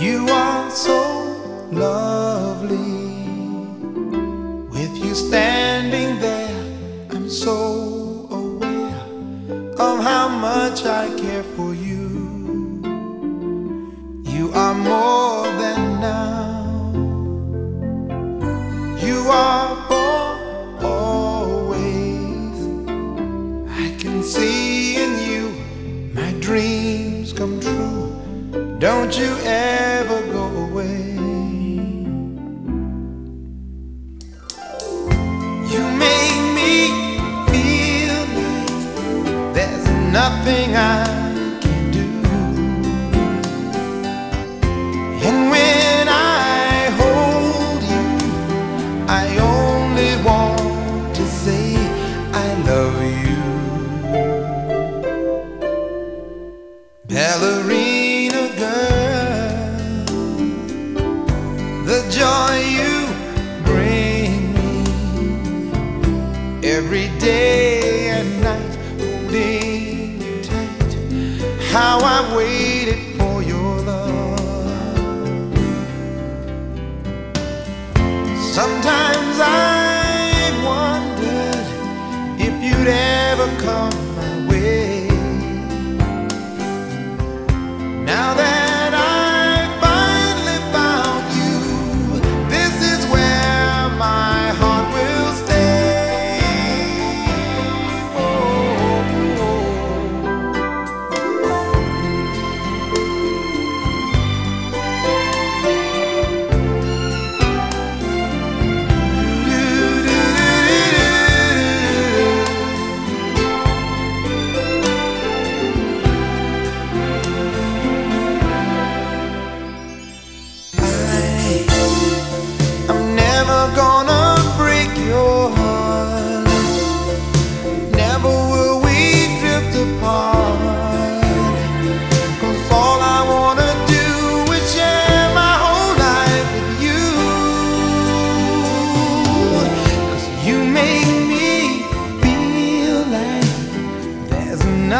You are so lovely. With you standing there, I'm so aware of how much I care for you. You are more than now. You are for always. I can see in you my dreams come true. Don't you ever go away. You make me feel like there's nothing I every day and night, holding you tight. How I've waited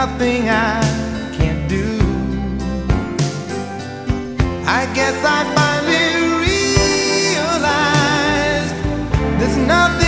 nothing I can't do. I guess I finally realized there's nothing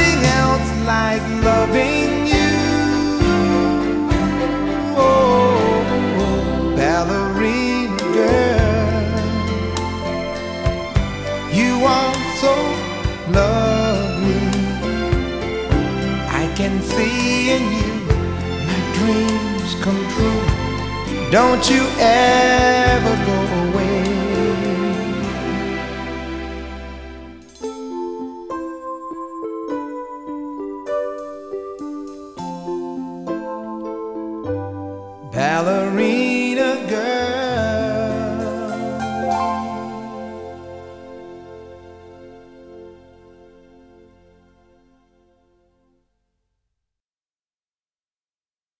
come true. Don't you ever go away. Ballerina